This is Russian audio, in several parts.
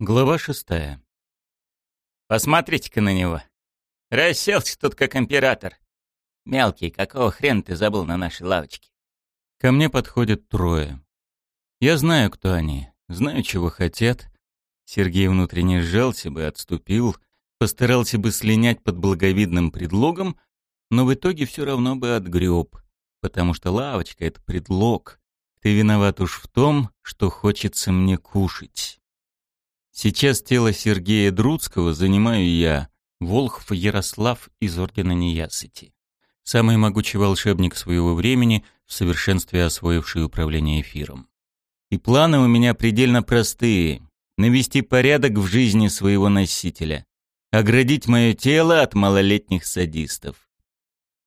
Глава шестая. Посмотрите-ка на него. Расселся тут как император. Мелкий, какого хрена ты забыл на нашей лавочке? Ко мне подходят трое. Я знаю, кто они, знаю, чего хотят. Сергей внутренне сжался бы, отступил, постарался бы слинять под благовидным предлогом, но в итоге все равно бы отгреб, потому что лавочка — это предлог. Ты виноват уж в том, что хочется мне кушать. Сейчас тело Сергея Друцкого занимаю я, Волхв Ярослав из Ордена Неясыти. Самый могучий волшебник своего времени, в совершенстве освоивший управление эфиром. И планы у меня предельно простые. Навести порядок в жизни своего носителя. Оградить мое тело от малолетних садистов.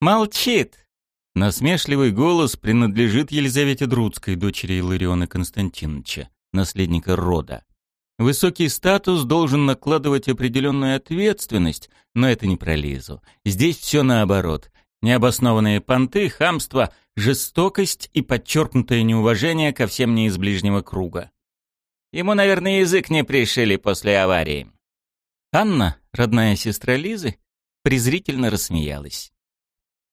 «Молчит!» Насмешливый голос принадлежит Елизавете Друцкой, дочери Илариона Константиновича, наследника рода. Высокий статус должен накладывать определенную ответственность, но это не про Лизу. Здесь все наоборот. Необоснованные понты, хамство, жестокость и подчеркнутое неуважение ко всем не из ближнего круга. Ему, наверное, язык не пришили после аварии. Анна, родная сестра Лизы, презрительно рассмеялась.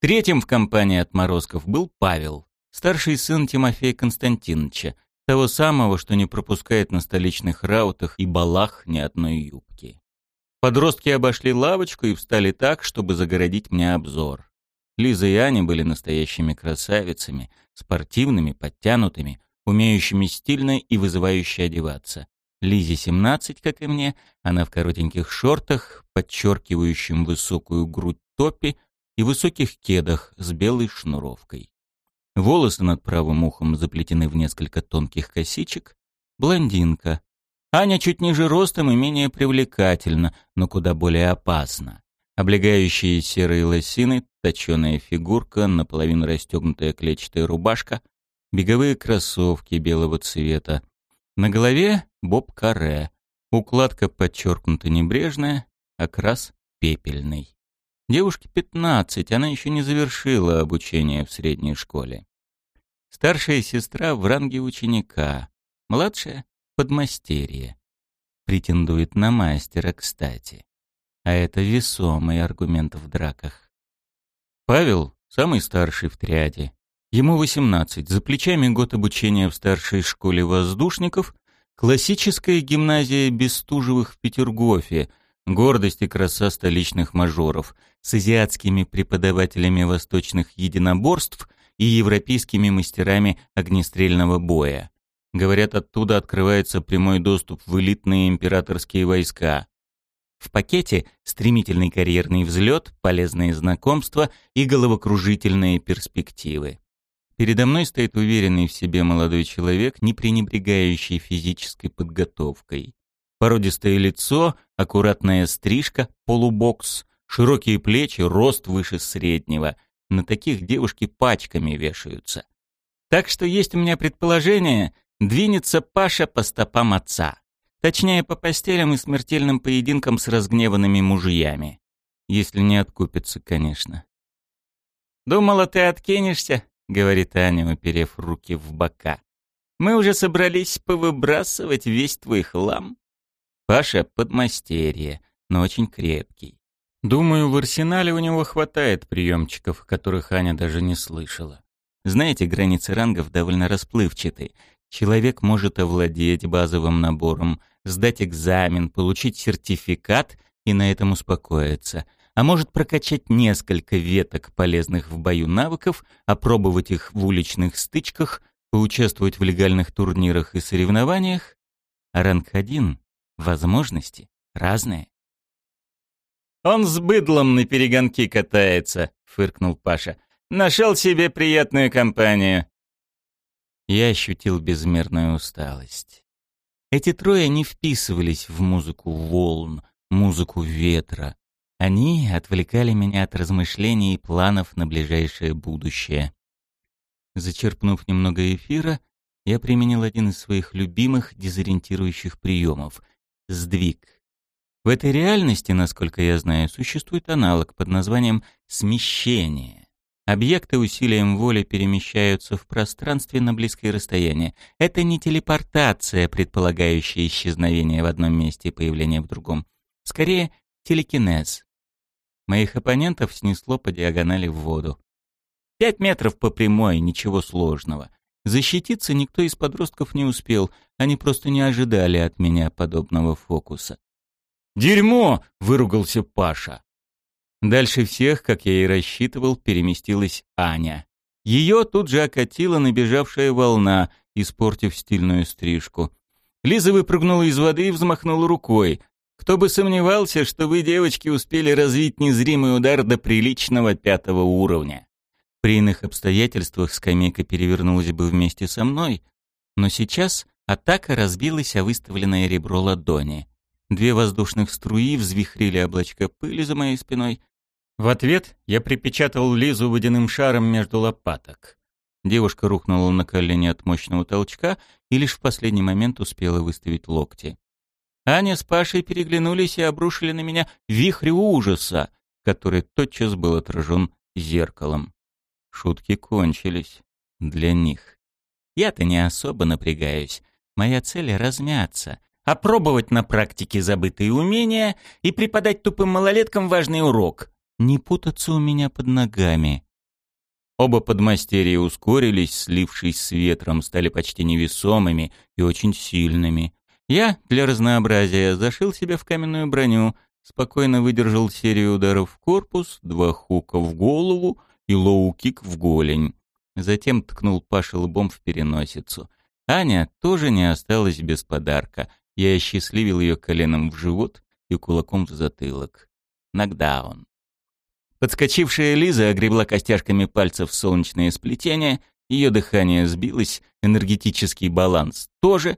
Третьим в компании отморозков был Павел, старший сын Тимофея Константиновича, того самого, что не пропускает на столичных раутах и балах ни одной юбки. Подростки обошли лавочку и встали так, чтобы загородить мне обзор. Лиза и Аня были настоящими красавицами, спортивными, подтянутыми, умеющими стильно и вызывающе одеваться. Лизе 17, как и мне, она в коротеньких шортах, подчеркивающим высокую грудь топи и высоких кедах с белой шнуровкой. Волосы над правым ухом заплетены в несколько тонких косичек. Блондинка. Аня чуть ниже ростом и менее привлекательна, но куда более опасна. Облегающие серые лосины, точеная фигурка, наполовину расстегнутая клетчатая рубашка, беговые кроссовки белого цвета. На голове боб-каре. Укладка подчеркнута небрежная, окрас пепельный. Девушке 15, она еще не завершила обучение в средней школе. Старшая сестра в ранге ученика, младшая — подмастерье. Претендует на мастера, кстати. А это весомый аргумент в драках. Павел — самый старший в триаде. Ему 18, за плечами год обучения в старшей школе воздушников, классическая гимназия Бестужевых в Петергофе — гордость и краса столичных мажоров, с азиатскими преподавателями восточных единоборств и европейскими мастерами огнестрельного боя. Говорят, оттуда открывается прямой доступ в элитные императорские войска. В пакете стремительный карьерный взлет, полезные знакомства и головокружительные перспективы. Передо мной стоит уверенный в себе молодой человек, не пренебрегающий физической подготовкой. Породистое лицо, аккуратная стрижка, полубокс, широкие плечи, рост выше среднего. На таких девушки пачками вешаются. Так что есть у меня предположение, двинется Паша по стопам отца. Точнее, по постелям и смертельным поединкам с разгневанными мужьями. Если не откупится, конечно. «Думала, ты откинешься?» — говорит Аня, уперев руки в бока. «Мы уже собрались повыбрасывать весь твой хлам». Паша — подмастерье, но очень крепкий. Думаю, в арсенале у него хватает приемчиков, которых Аня даже не слышала. Знаете, границы рангов довольно расплывчаты. Человек может овладеть базовым набором, сдать экзамен, получить сертификат и на этом успокоиться. А может прокачать несколько веток полезных в бою навыков, опробовать их в уличных стычках, поучаствовать в легальных турнирах и соревнованиях. А ранг 1 Возможности разные. «Он с быдлом на перегонки катается», — фыркнул Паша. «Нашел себе приятную компанию». Я ощутил безмерную усталость. Эти трое не вписывались в музыку волн, музыку ветра. Они отвлекали меня от размышлений и планов на ближайшее будущее. Зачерпнув немного эфира, я применил один из своих любимых дезориентирующих приемов — сдвиг. В этой реальности, насколько я знаю, существует аналог под названием смещение. Объекты усилием воли перемещаются в пространстве на близкое расстояние. Это не телепортация, предполагающая исчезновение в одном месте и появление в другом. Скорее, телекинез. Моих оппонентов снесло по диагонали в воду. Пять метров по прямой, ничего сложного. Защититься никто из подростков не успел, они просто не ожидали от меня подобного фокуса. «Дерьмо!» — выругался Паша. Дальше всех, как я и рассчитывал, переместилась Аня. Ее тут же окатила набежавшая волна, испортив стильную стрижку. Лиза выпрыгнула из воды и взмахнула рукой. Кто бы сомневался, что вы, девочки, успели развить незримый удар до приличного пятого уровня. При иных обстоятельствах скамейка перевернулась бы вместе со мной, но сейчас атака разбилась о выставленное ребро ладони. Две воздушных струи взвихрили облачко пыли за моей спиной. В ответ я припечатал Лизу водяным шаром между лопаток. Девушка рухнула на колени от мощного толчка и лишь в последний момент успела выставить локти. Аня с Пашей переглянулись и обрушили на меня вихрь ужаса, который тотчас был отражен зеркалом. Шутки кончились. Для них. Я-то не особо напрягаюсь. Моя цель — размяться, опробовать на практике забытые умения и преподать тупым малолеткам важный урок. Не путаться у меня под ногами. Оба подмастерья ускорились, слившись с ветром, стали почти невесомыми и очень сильными. Я, для разнообразия, зашил себя в каменную броню, спокойно выдержал серию ударов в корпус, два хука в голову — и лоу-кик в голень. Затем ткнул Паша лбом в переносицу. Аня тоже не осталась без подарка. Я осчастливил ее коленом в живот и кулаком в затылок. Нокдаун. Подскочившая Лиза огребла костяшками пальцев солнечное сплетение, ее дыхание сбилось, энергетический баланс тоже.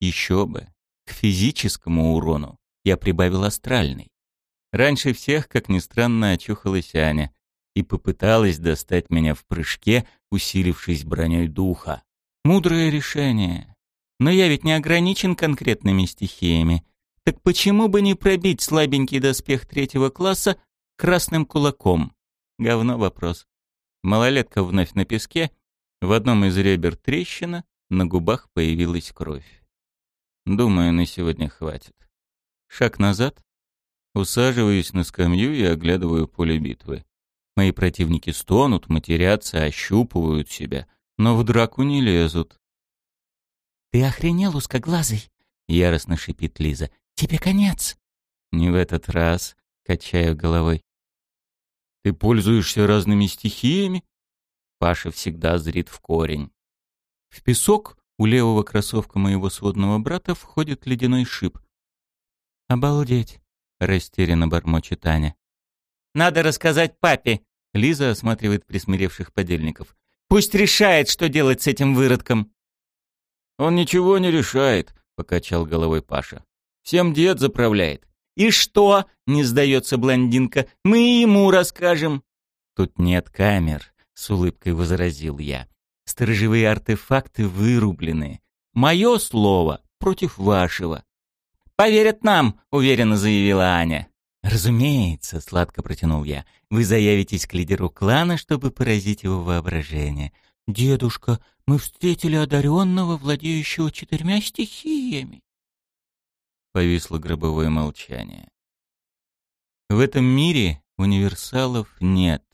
Еще бы. К физическому урону я прибавил астральный. Раньше всех, как ни странно, очухалась Аня и попыталась достать меня в прыжке, усилившись броней духа. Мудрое решение. Но я ведь не ограничен конкретными стихиями. Так почему бы не пробить слабенький доспех третьего класса красным кулаком? Говно вопрос. Малолетка вновь на песке, в одном из ребер трещина, на губах появилась кровь. Думаю, на сегодня хватит. Шаг назад, усаживаюсь на скамью и оглядываю поле битвы. Мои противники стонут, матерятся, ощупывают себя, но в драку не лезут. «Ты охренел, узкоглазый?» — яростно шипит Лиза. «Тебе конец!» «Не в этот раз», — качаю головой. «Ты пользуешься разными стихиями?» Паша всегда зрит в корень. В песок у левого кроссовка моего сводного брата входит ледяной шип. «Обалдеть!» — растерянно бормочет Аня. «Надо рассказать папе», Лиза осматривает присмиревших подельников. «Пусть решает, что делать с этим выродком». «Он ничего не решает», — покачал головой Паша. «Всем дед заправляет». «И что?» — не сдается блондинка. «Мы ему расскажем». «Тут нет камер», — с улыбкой возразил я. «Сторожевые артефакты вырублены. Мое слово против вашего». «Поверят нам», — уверенно заявила Аня. «Разумеется», — сладко протянул я, — «вы заявитесь к лидеру клана, чтобы поразить его воображение». «Дедушка, мы встретили одаренного, владеющего четырьмя стихиями». Повисло гробовое молчание. В этом мире универсалов нет.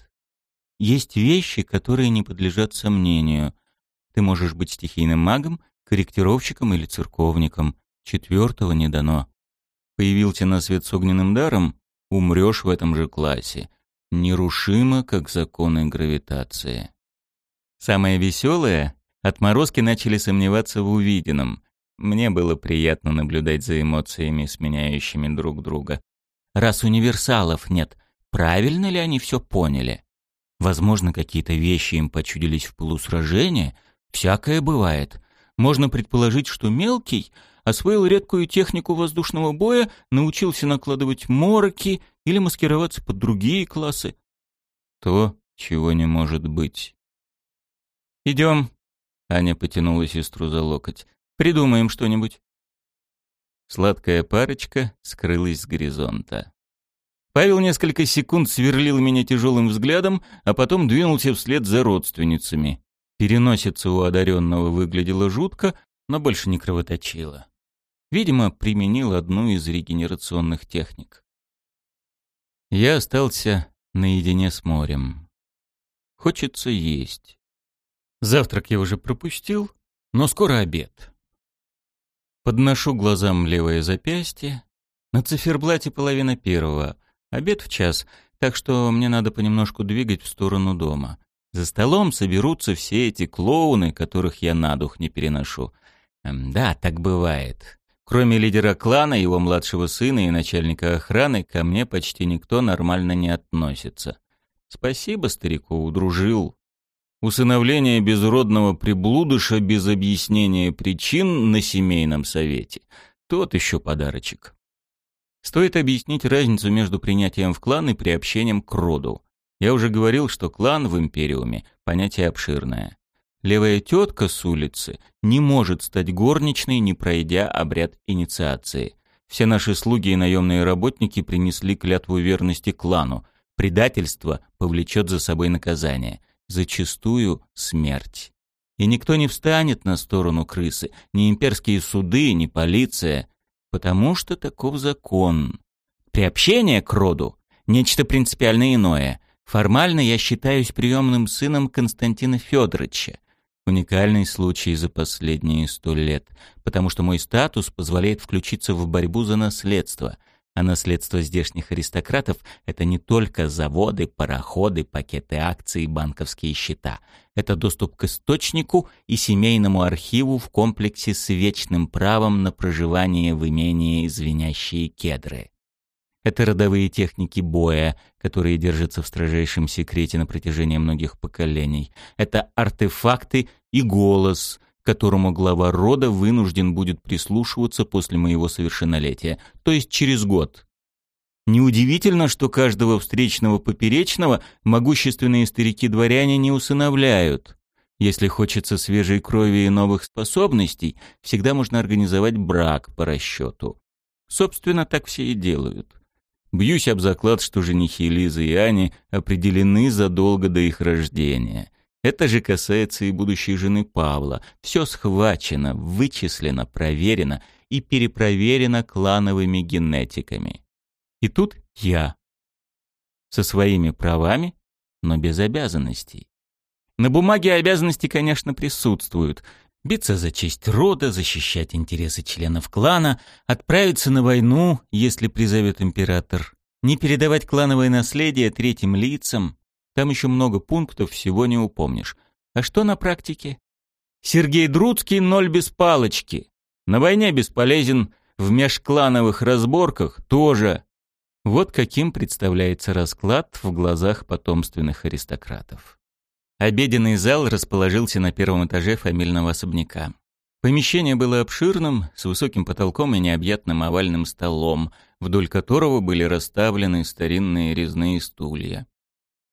Есть вещи, которые не подлежат сомнению. Ты можешь быть стихийным магом, корректировщиком или церковником. Четвертого не дано. Появился на свет с огненным даром, умрешь в этом же классе. Нерушимо, как законы гравитации. Самое веселое, отморозки начали сомневаться в увиденном. Мне было приятно наблюдать за эмоциями, сменяющими друг друга. Раз универсалов нет, правильно ли они все поняли? Возможно, какие-то вещи им почудились в полусражении. Всякое бывает. Можно предположить, что мелкий освоил редкую технику воздушного боя, научился накладывать мороки или маскироваться под другие классы. То, чего не может быть. «Идем», — Аня потянула сестру за локоть. «Придумаем что-нибудь». Сладкая парочка скрылась с горизонта. Павел несколько секунд сверлил меня тяжелым взглядом, а потом двинулся вслед за родственницами. Переносица у одаренного выглядела жутко, но больше не кровоточила. Видимо, применил одну из регенерационных техник. Я остался наедине с морем. Хочется есть. Завтрак я уже пропустил, но скоро обед. Подношу глазам левое запястье. На циферблате половина первого. Обед в час, так что мне надо понемножку двигать в сторону дома. За столом соберутся все эти клоуны, которых я на дух не переношу. Да, так бывает. Кроме лидера клана, его младшего сына и начальника охраны, ко мне почти никто нормально не относится. Спасибо старику, удружил. Усыновление безродного приблудыша без объяснения причин на семейном совете. Тот еще подарочек. Стоит объяснить разницу между принятием в клан и приобщением к роду. Я уже говорил, что клан в Империуме – понятие обширное. Левая тетка с улицы не может стать горничной, не пройдя обряд инициации. Все наши слуги и наемные работники принесли клятву верности клану. Предательство повлечет за собой наказание. Зачастую смерть. И никто не встанет на сторону крысы, ни имперские суды, ни полиция потому что таков закон. Приобщение к роду — нечто принципиально иное. Формально я считаюсь приемным сыном Константина Федоровича. Уникальный случай за последние сто лет, потому что мой статус позволяет включиться в борьбу за наследство — а наследство здешних аристократов – это не только заводы, пароходы, пакеты акций банковские счета. Это доступ к источнику и семейному архиву в комплексе с вечным правом на проживание в имении звенящие кедры. Это родовые техники боя, которые держатся в строжайшем секрете на протяжении многих поколений. Это артефакты и голос, которому глава рода вынужден будет прислушиваться после моего совершеннолетия, то есть через год. Неудивительно, что каждого встречного поперечного могущественные старики-дворяне не усыновляют. Если хочется свежей крови и новых способностей, всегда можно организовать брак по расчету. Собственно, так все и делают. Бьюсь об заклад, что женихи Лизы и Ани определены задолго до их рождения. Это же касается и будущей жены Павла. Все схвачено, вычислено, проверено и перепроверено клановыми генетиками. И тут я. Со своими правами, но без обязанностей. На бумаге обязанности, конечно, присутствуют. Биться за честь рода, защищать интересы членов клана, отправиться на войну, если призовет император, не передавать клановое наследие третьим лицам, там еще много пунктов, всего не упомнишь. А что на практике? Сергей Друцкий ноль без палочки. На войне бесполезен, в межклановых разборках тоже. Вот каким представляется расклад в глазах потомственных аристократов. Обеденный зал расположился на первом этаже фамильного особняка. Помещение было обширным, с высоким потолком и необъятным овальным столом, вдоль которого были расставлены старинные резные стулья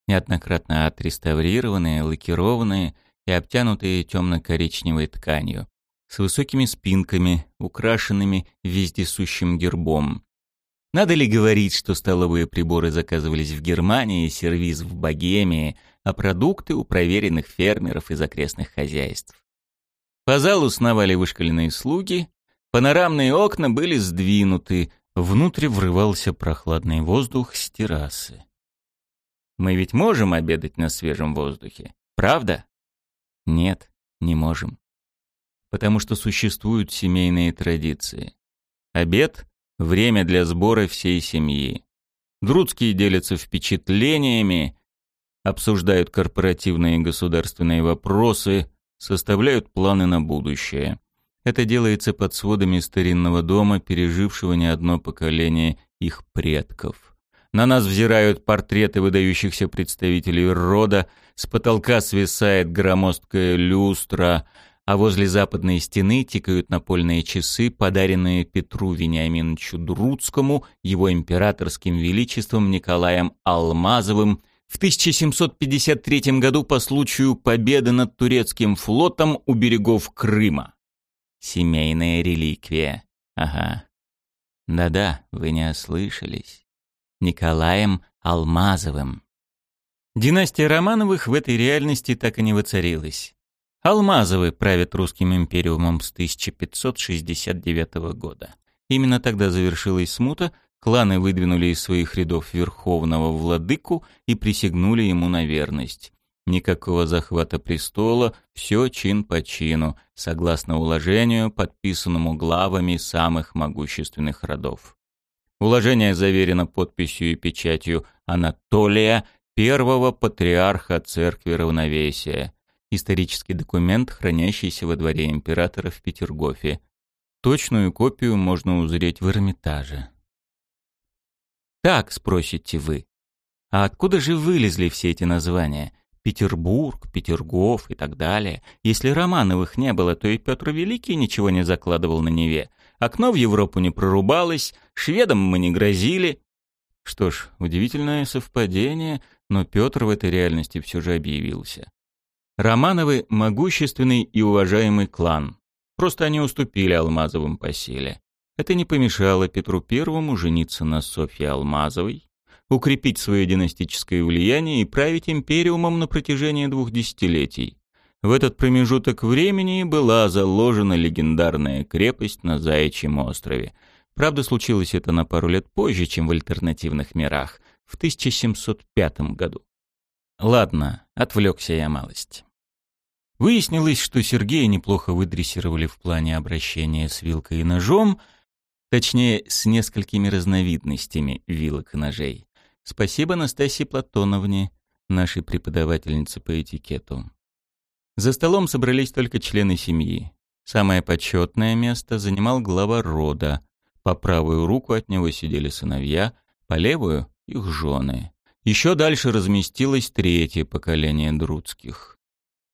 неоднократно отреставрированные, лакированные и обтянутые темно-коричневой тканью, с высокими спинками, украшенными вездесущим гербом. Надо ли говорить, что столовые приборы заказывались в Германии, сервиз в Богемии, а продукты у проверенных фермеров из окрестных хозяйств? По залу сновали вышкаленные слуги, панорамные окна были сдвинуты, внутрь врывался прохладный воздух с террасы. Мы ведь можем обедать на свежем воздухе, правда? Нет, не можем. Потому что существуют семейные традиции. Обед — время для сбора всей семьи. Друдские делятся впечатлениями, обсуждают корпоративные и государственные вопросы, составляют планы на будущее. Это делается под сводами старинного дома, пережившего не одно поколение их предков. На нас взирают портреты выдающихся представителей рода, с потолка свисает громоздкая люстра, а возле западной стены тикают напольные часы, подаренные Петру Вениаминовичу Друцкому, его императорским величеством Николаем Алмазовым в 1753 году по случаю победы над турецким флотом у берегов Крыма. Семейная реликвия. Ага. Да-да, вы не ослышались. Николаем Алмазовым. Династия Романовых в этой реальности так и не воцарилась. Алмазовы правят русским империумом с 1569 года. Именно тогда завершилась смута, кланы выдвинули из своих рядов верховного владыку и присягнули ему на верность. Никакого захвата престола, все чин по чину, согласно уложению, подписанному главами самых могущественных родов. Уложение заверено подписью и печатью Анатолия, первого патриарха Церкви Равновесия. Исторический документ, хранящийся во дворе императора в Петергофе. Точную копию можно узреть в Эрмитаже. Так, спросите вы, а откуда же вылезли все эти названия? Петербург, Петергоф и так далее. Если Романовых не было, то и Петр Великий ничего не закладывал на Неве. Окно в Европу не прорубалось, шведам мы не грозили. Что ж, удивительное совпадение, но Петр в этой реальности все же объявился. Романовы – могущественный и уважаемый клан. Просто они уступили Алмазовым по силе. Это не помешало Петру Первому жениться на Софье Алмазовой, укрепить свое династическое влияние и править империумом на протяжении двух десятилетий. В этот промежуток времени была заложена легендарная крепость на Заячьем острове. Правда, случилось это на пару лет позже, чем в альтернативных мирах, в 1705 году. Ладно, отвлекся я малость. Выяснилось, что Сергея неплохо выдрессировали в плане обращения с вилкой и ножом, точнее, с несколькими разновидностями вилок и ножей. Спасибо Настасье Платоновне, нашей преподавательнице по этикету. За столом собрались только члены семьи. Самое почетное место занимал глава рода. По правую руку от него сидели сыновья, по левую — их жены. Еще дальше разместилось третье поколение Друцких.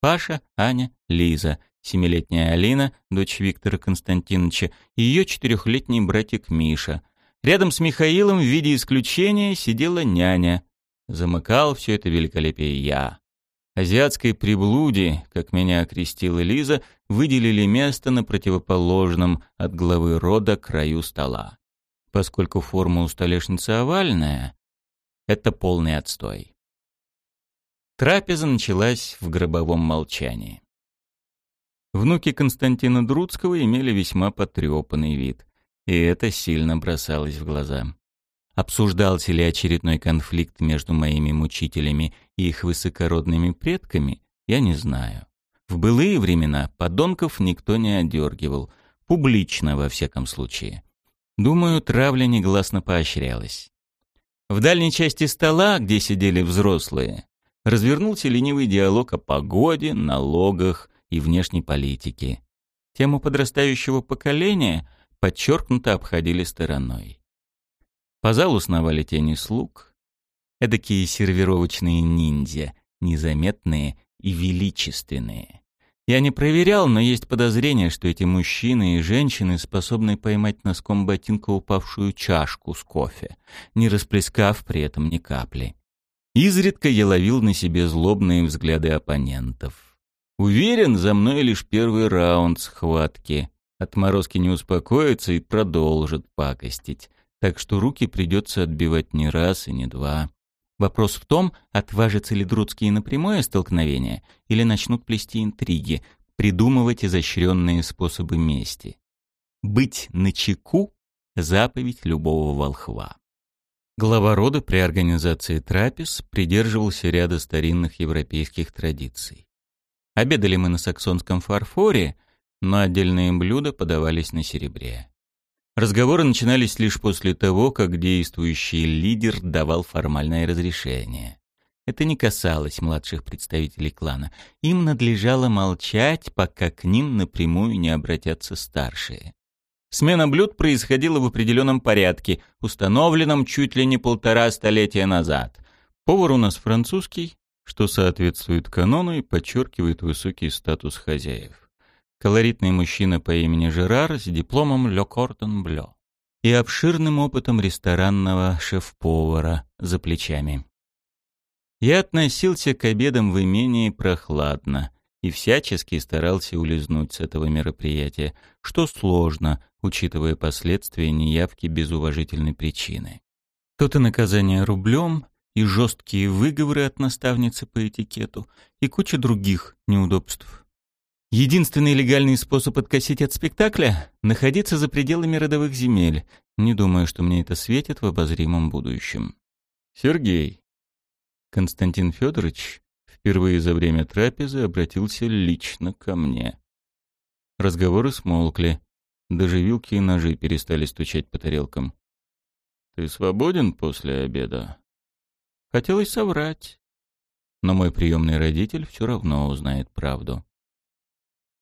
Паша, Аня, Лиза, семилетняя Алина, дочь Виктора Константиновича, и ее четырехлетний братик Миша. Рядом с Михаилом в виде исключения сидела няня. Замыкал все это великолепие я. Азиатской приблуде, как меня окрестила Лиза, выделили место на противоположном от главы рода краю стола. Поскольку форма у столешницы овальная, это полный отстой. Трапеза началась в гробовом молчании. Внуки Константина Друцкого имели весьма потрепанный вид, и это сильно бросалось в глаза. Обсуждался ли очередной конфликт между моими мучителями и их высокородными предками, я не знаю. В былые времена подонков никто не одергивал, публично во всяком случае. Думаю, травля негласно поощрялась. В дальней части стола, где сидели взрослые, развернулся ленивый диалог о погоде, налогах и внешней политике. Тему подрастающего поколения подчеркнуто обходили стороной. По залу сновали тени слуг, эдакие сервировочные ниндзя, незаметные и величественные. Я не проверял, но есть подозрение, что эти мужчины и женщины способны поймать носком ботинка упавшую чашку с кофе, не расплескав при этом ни капли. Изредка я ловил на себе злобные взгляды оппонентов. Уверен, за мной лишь первый раунд схватки. Отморозки не успокоятся и продолжат пакостить, так что руки придется отбивать не раз и не два. Вопрос в том, отважатся ли Друцкие на прямое столкновение или начнут плести интриги, придумывать изощренные способы мести. Быть начеку — заповедь любого волхва. Глава рода при организации трапез придерживался ряда старинных европейских традиций. Обедали мы на саксонском фарфоре, но отдельные блюда подавались на серебре. Разговоры начинались лишь после того, как действующий лидер давал формальное разрешение. Это не касалось младших представителей клана. Им надлежало молчать, пока к ним напрямую не обратятся старшие. Смена блюд происходила в определенном порядке, установленном чуть ли не полтора столетия назад. Повар у нас французский, что соответствует канону и подчеркивает высокий статус хозяев колоритный мужчина по имени Жерар с дипломом «Ле Кортон Блё» и обширным опытом ресторанного шеф-повара за плечами. Я относился к обедам в имении прохладно и всячески старался улизнуть с этого мероприятия, что сложно, учитывая последствия неявки без уважительной причины. То-то наказание рублем и жесткие выговоры от наставницы по этикету и куча других неудобств. Единственный легальный способ откосить от спектакля — находиться за пределами родовых земель. Не думаю, что мне это светит в обозримом будущем. Сергей. Константин Федорович впервые за время трапезы обратился лично ко мне. Разговоры смолкли. Даже вилки и ножи перестали стучать по тарелкам. «Ты свободен после обеда?» Хотелось соврать. Но мой приемный родитель все равно узнает правду.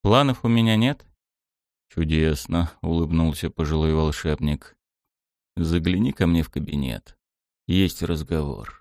«Планов у меня нет?» «Чудесно», — улыбнулся пожилой волшебник. «Загляни ко мне в кабинет. Есть разговор».